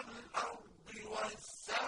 وَالْأَرْضِ وَالسَّمَاءِ